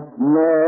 not know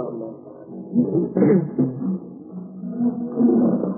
Allah'ım.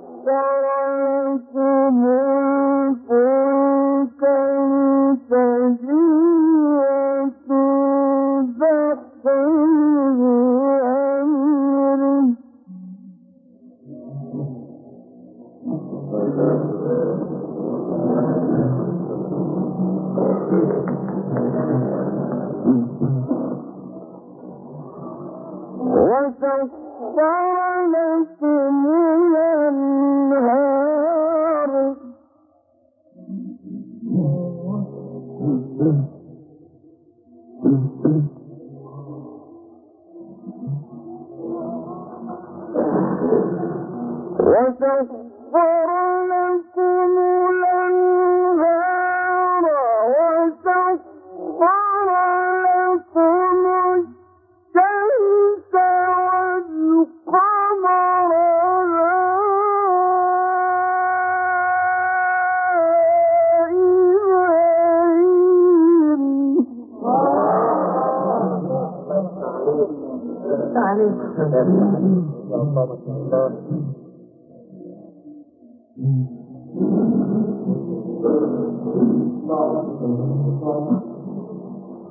وسخر لكم وسخر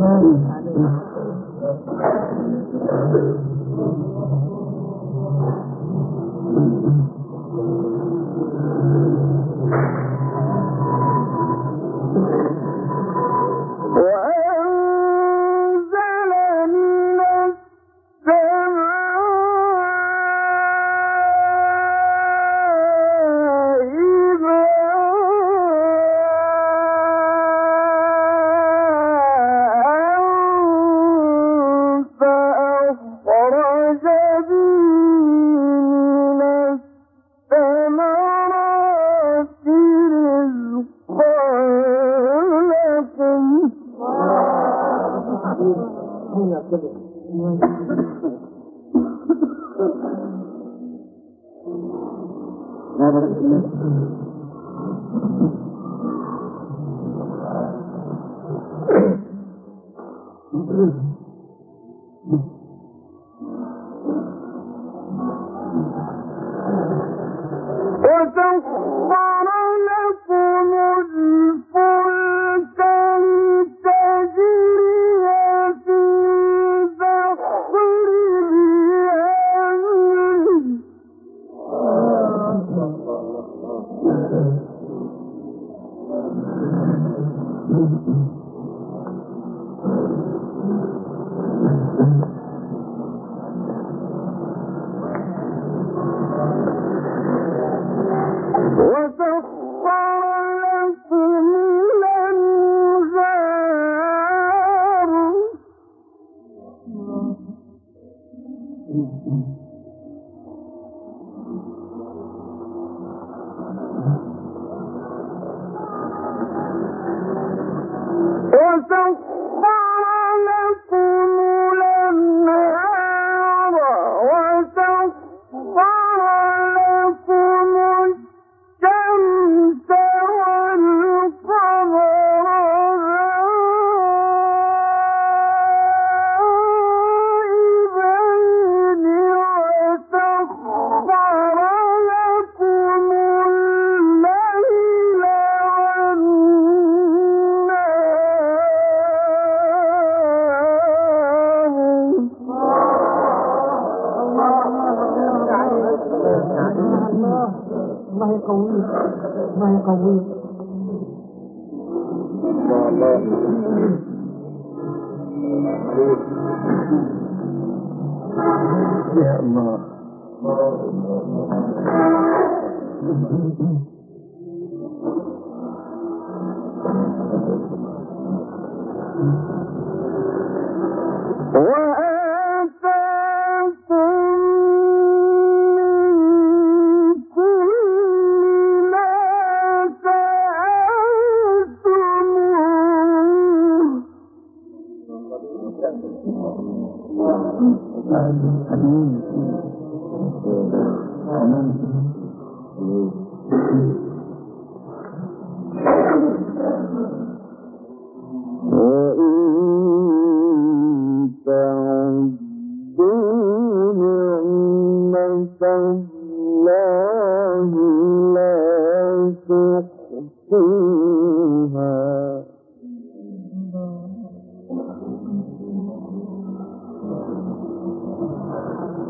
Amen. يقويه ما يقويه يا الله.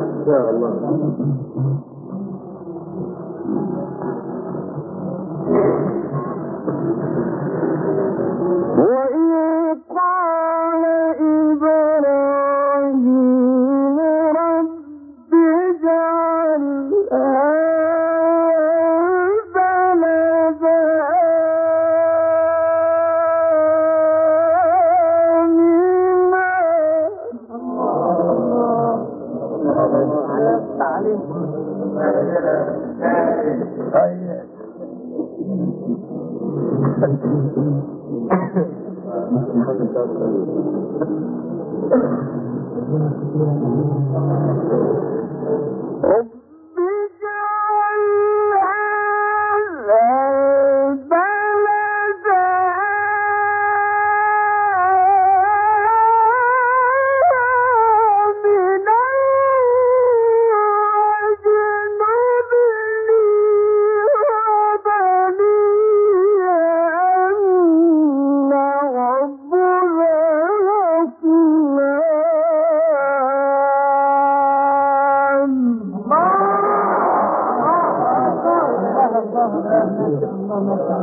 إن شاء الله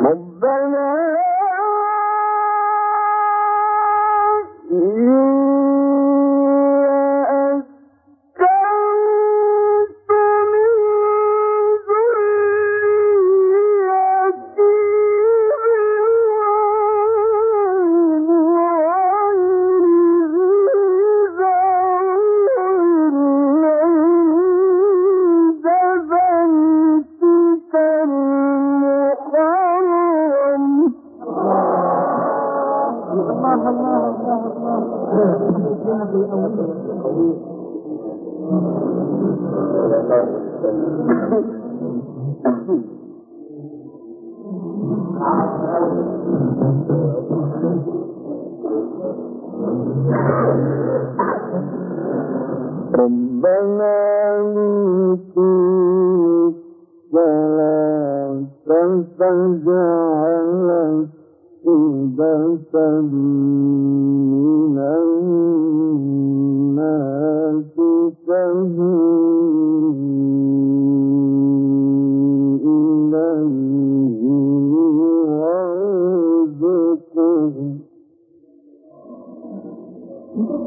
ربنا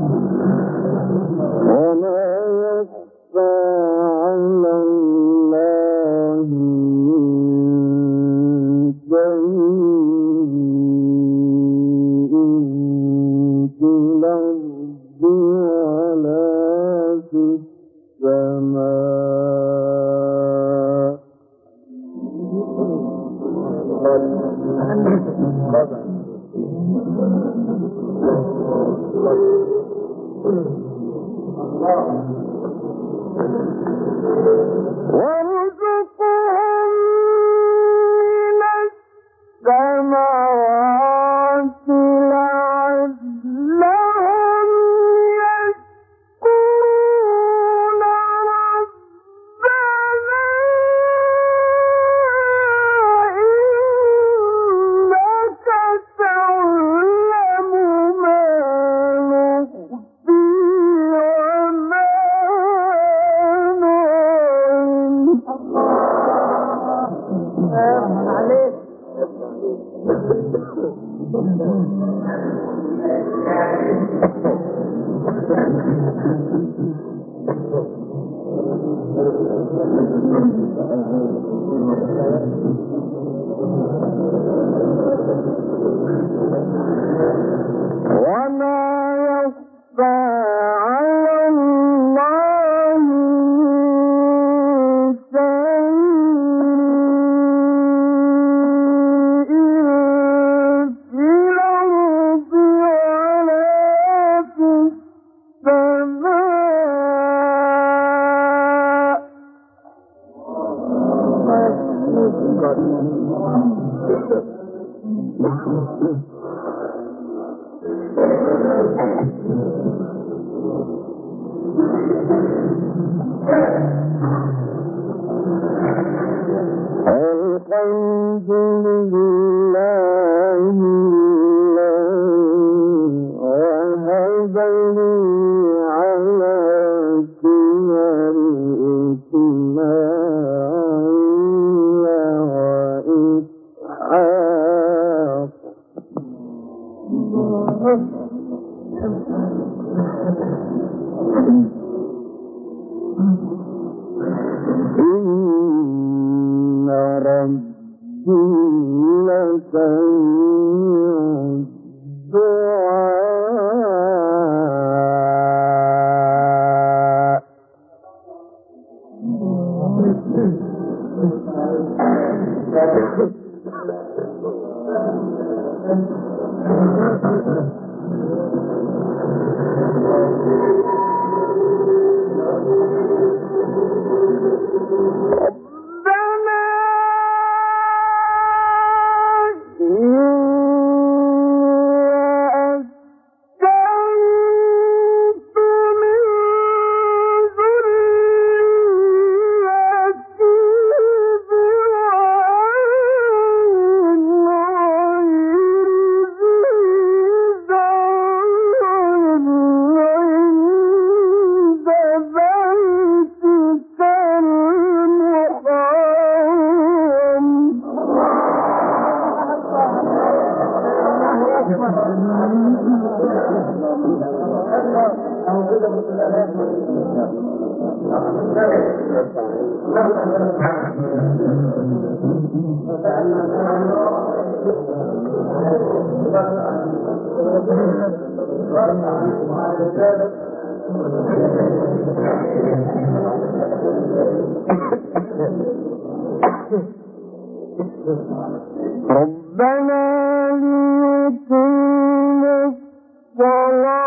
Oh, no. وما يخفى إن ربنا ليقيموا الصلاة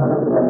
ভালো করে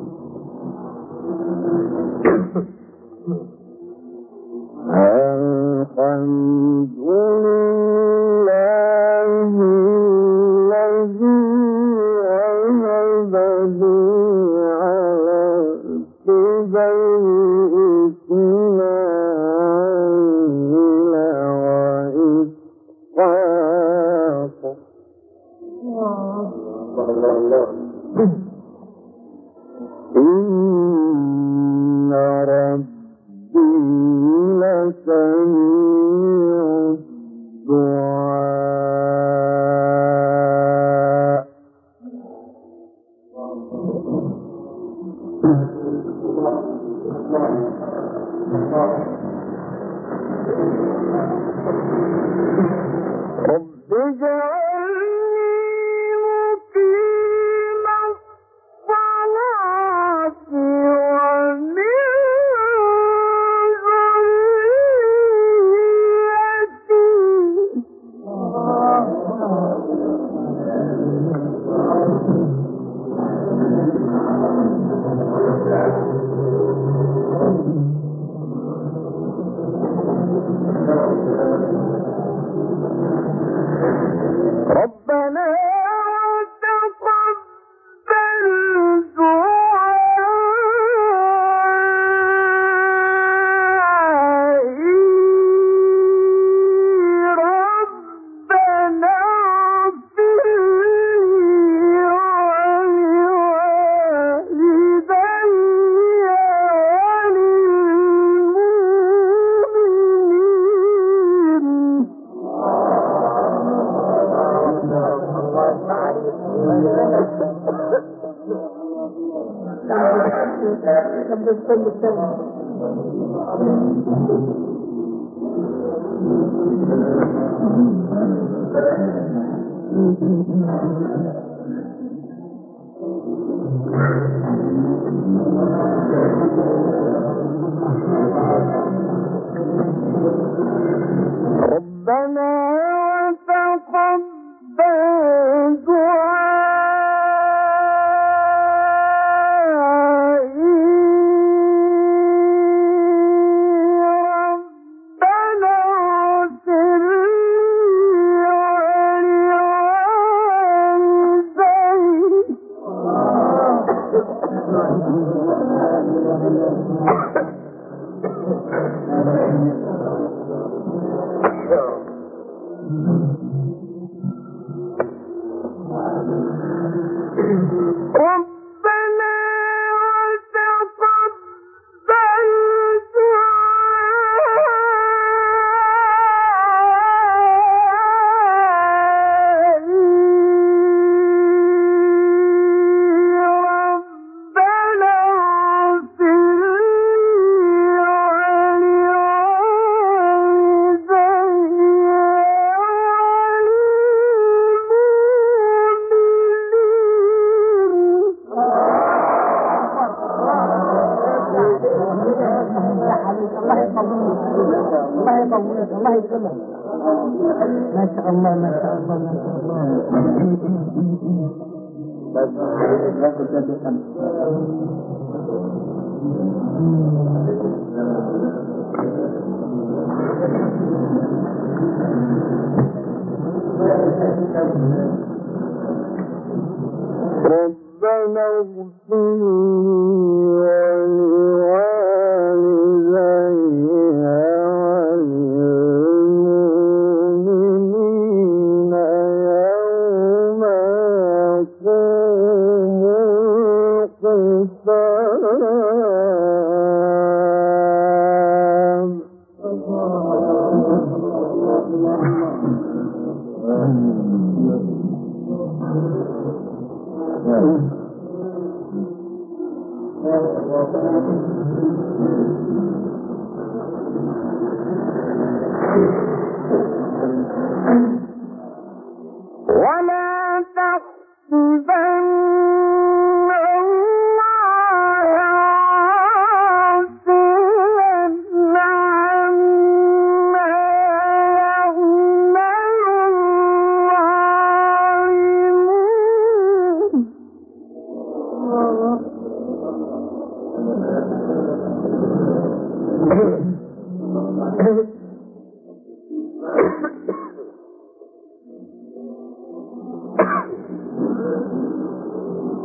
ربنا اغفر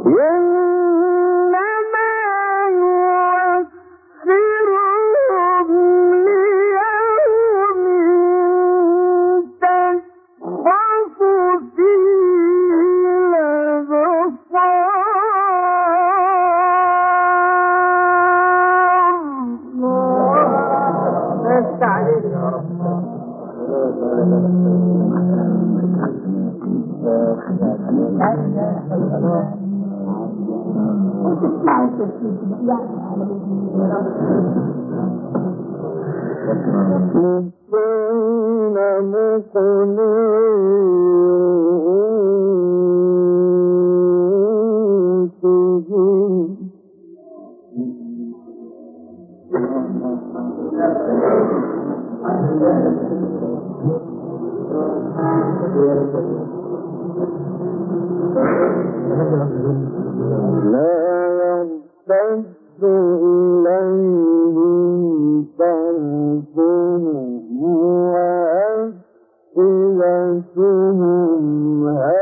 Well, هم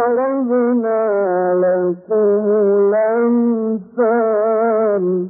وضربنا لكم الأمثال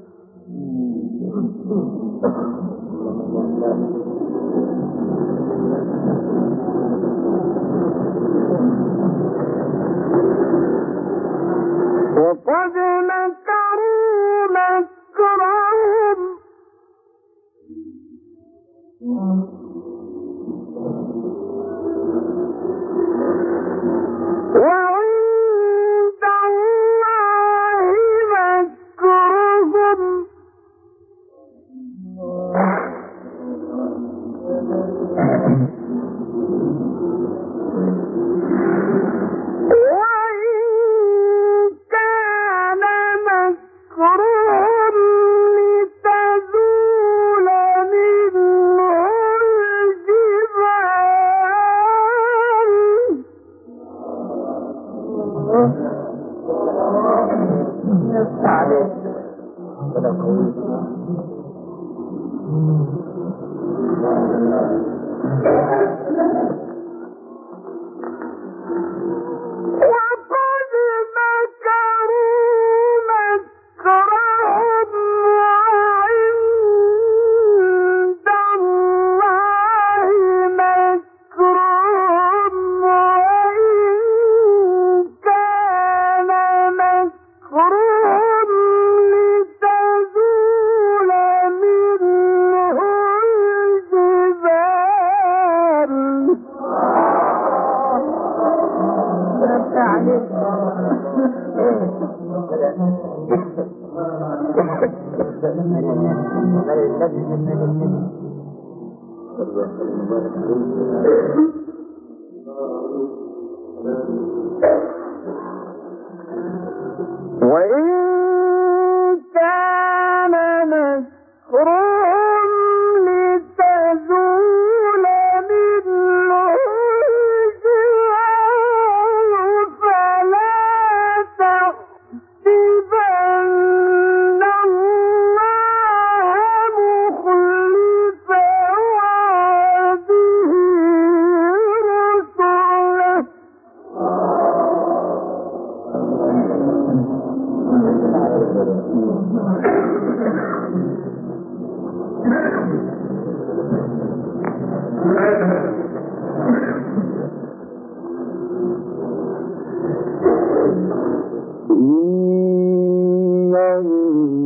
إن